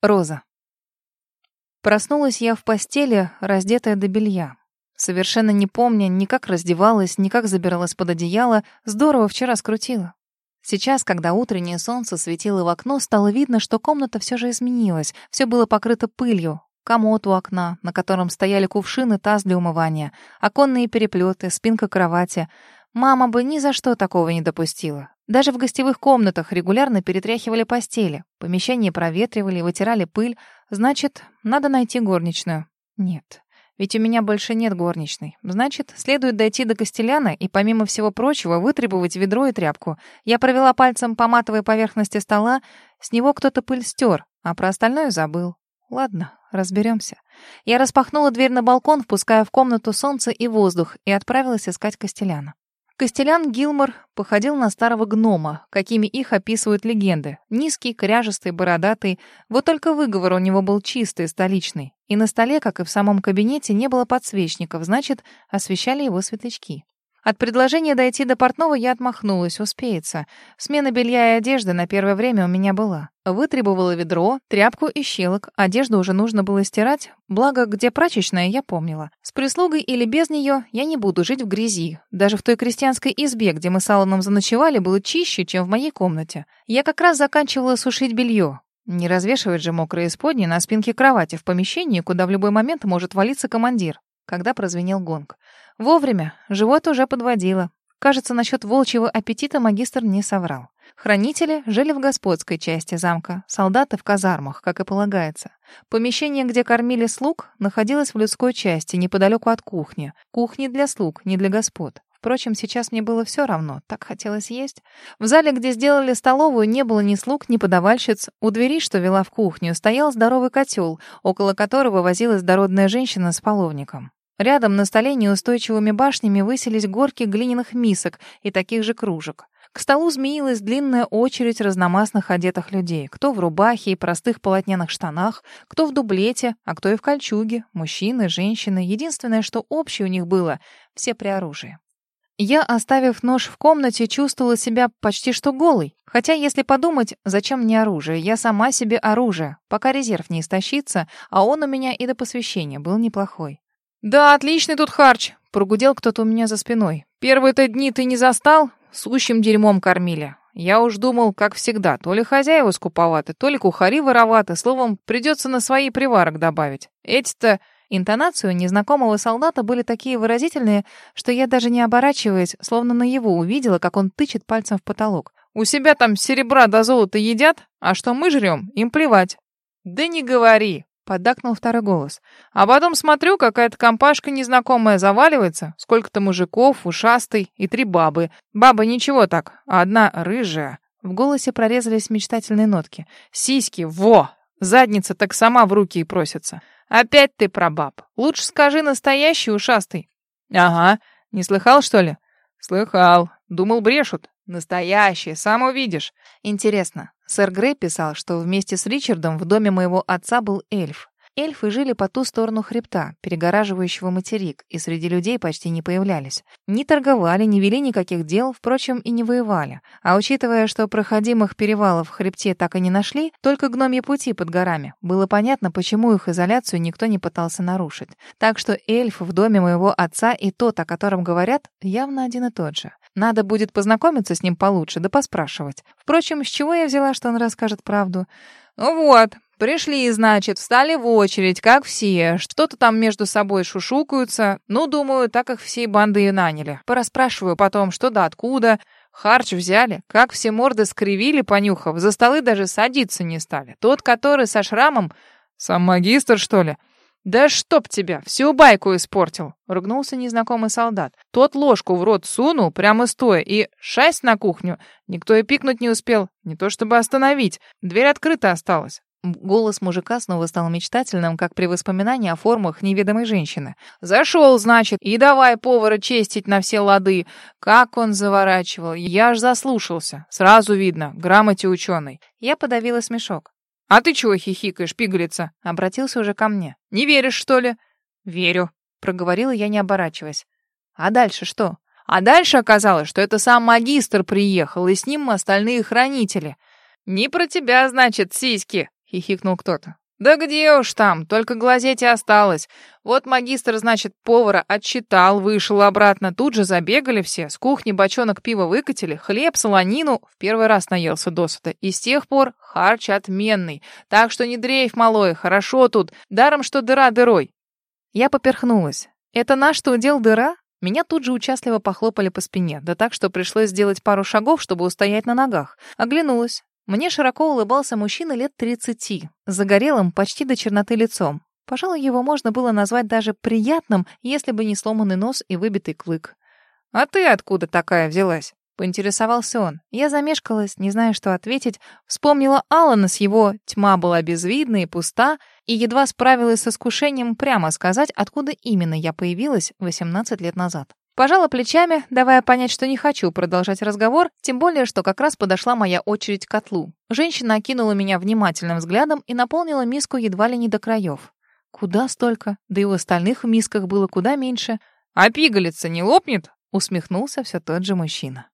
Роза. Проснулась я в постели, раздетая до белья. Совершенно не помня ни как раздевалась, ни как забиралась под одеяло, здорово вчера скрутила. Сейчас, когда утреннее солнце светило в окно, стало видно, что комната все же изменилась. Все было покрыто пылью. Комод у окна, на котором стояли кувшины, таз для умывания, оконные переплеты, спинка кровати. Мама бы ни за что такого не допустила. Даже в гостевых комнатах регулярно перетряхивали постели, помещение проветривали, вытирали пыль. Значит, надо найти горничную. Нет, ведь у меня больше нет горничной. Значит, следует дойти до Костеляна и, помимо всего прочего, вытребовать ведро и тряпку. Я провела пальцем по матовой поверхности стола, с него кто-то пыль стер, а про остальное забыл. Ладно, разберемся. Я распахнула дверь на балкон, впуская в комнату солнце и воздух, и отправилась искать Костеляна. Костелян Гилмор походил на старого гнома, какими их описывают легенды. Низкий, кряжестый, бородатый. Вот только выговор у него был чистый, столичный. И на столе, как и в самом кабинете, не было подсвечников, значит, освещали его светлячки. От предложения дойти до портного я отмахнулась, успеется. Смена белья и одежды на первое время у меня была. Вытребовала ведро, тряпку и щелок. Одежду уже нужно было стирать, благо, где прачечная, я помнила. С прислугой или без нее я не буду жить в грязи. Даже в той крестьянской избе, где мы с Алланом заночевали, было чище, чем в моей комнате. Я как раз заканчивала сушить белье. Не развешивать же мокрые исподни на спинке кровати в помещении, куда в любой момент может валиться командир когда прозвенел гонг. Вовремя, живот уже подводило. Кажется, насчет волчьего аппетита магистр не соврал. Хранители жили в господской части замка, солдаты в казармах, как и полагается. Помещение, где кормили слуг, находилось в людской части, неподалеку от кухни. Кухни для слуг, не для господ. Впрочем, сейчас мне было все равно, так хотелось есть. В зале, где сделали столовую, не было ни слуг, ни подавальщиц. У двери, что вела в кухню, стоял здоровый котел, около которого возилась дородная женщина с половником. Рядом на столе неустойчивыми башнями высились горки глиняных мисок и таких же кружек. К столу змеилась длинная очередь разномастных одетых людей. Кто в рубахе и простых полотняных штанах, кто в дублете, а кто и в кольчуге. Мужчины, женщины. Единственное, что общее у них было — все при оружии. Я, оставив нож в комнате, чувствовала себя почти что голой. Хотя, если подумать, зачем мне оружие? Я сама себе оружие, пока резерв не истощится, а он у меня и до посвящения был неплохой. «Да, отличный тут харч», — прогудел кто-то у меня за спиной. «Первые-то дни ты не застал? Сущим дерьмом кормили. Я уж думал, как всегда, то ли хозяева скуповаты, то ли кухари вороваты, словом, придется на свои приварок добавить. Эти-то...» Интонации у незнакомого солдата были такие выразительные, что я даже не оборачиваясь, словно на его увидела, как он тычет пальцем в потолок. «У себя там серебра до золота едят, а что мы жрем, им плевать». «Да не говори», Поддакнул второй голос. А потом смотрю, какая-то компашка незнакомая заваливается. Сколько-то мужиков, ушастый и три бабы. Баба ничего так, а одна рыжая. В голосе прорезались мечтательные нотки. Сиськи, во! Задница так сама в руки и просится. Опять ты про баб. Лучше скажи настоящий ушастый. Ага. Не слыхал, что ли? Слыхал. Думал, брешут. Настоящие, сам увидишь. Интересно, сэр Грей писал, что вместе с Ричардом в доме моего отца был эльф. Эльфы жили по ту сторону хребта, перегораживающего материк, и среди людей почти не появлялись. Не торговали, не вели никаких дел, впрочем, и не воевали. А учитывая, что проходимых перевалов в хребте так и не нашли, только гномьи пути под горами, было понятно, почему их изоляцию никто не пытался нарушить. Так что эльф в доме моего отца и тот, о котором говорят, явно один и тот же. Надо будет познакомиться с ним получше, да поспрашивать. Впрочем, с чего я взяла, что он расскажет правду? Вот, пришли, значит, встали в очередь, как все. Что-то там между собой шушукаются. Ну, думаю, так их всей банды и наняли. Пораспрашиваю потом, что да откуда. Харч взяли, как все морды скривили, понюхав, за столы даже садиться не стали. Тот, который со шрамом... Сам магистр, что ли? «Да чтоб тебя! Всю байку испортил!» — ругнулся незнакомый солдат. Тот ложку в рот сунул, прямо стоя, и шасть на кухню. Никто и пикнуть не успел, не то чтобы остановить. Дверь открыта осталась. Голос мужика снова стал мечтательным, как при воспоминании о формах неведомой женщины. «Зашел, значит, и давай повара честить на все лады. Как он заворачивал, я аж заслушался. Сразу видно, грамоте ученый». Я подавила смешок. «А ты чего хихикаешь, пигалица?» Обратился уже ко мне. «Не веришь, что ли?» «Верю», — проговорила я, не оборачиваясь. «А дальше что?» «А дальше оказалось, что это сам магистр приехал, и с ним остальные хранители». «Не про тебя, значит, сиськи!» — хихикнул кто-то. «Да где уж там, только глазеть и осталось. Вот магистр, значит, повара отчитал, вышел обратно. Тут же забегали все, с кухни бочонок пива выкатили, хлеб, солонину. В первый раз наелся досыта. И с тех пор харч отменный. Так что не дрейф, малой, хорошо тут. Даром, что дыра дырой». Я поперхнулась. «Это наш-то удел дыра?» Меня тут же участливо похлопали по спине, да так, что пришлось сделать пару шагов, чтобы устоять на ногах. Оглянулась. Мне широко улыбался мужчина лет 30, загорелым почти до черноты лицом. Пожалуй, его можно было назвать даже приятным, если бы не сломанный нос и выбитый клык. «А ты откуда такая взялась?» — поинтересовался он. Я замешкалась, не зная, что ответить, вспомнила Алана с его «тьма была безвидна и пуста» и едва справилась с искушением прямо сказать, откуда именно я появилась 18 лет назад. Пожала плечами, давая понять, что не хочу продолжать разговор, тем более, что как раз подошла моя очередь к котлу. Женщина окинула меня внимательным взглядом и наполнила миску едва ли не до краев. Куда столько? Да и у остальных в мисках было куда меньше. «А пигалица не лопнет?» — усмехнулся все тот же мужчина.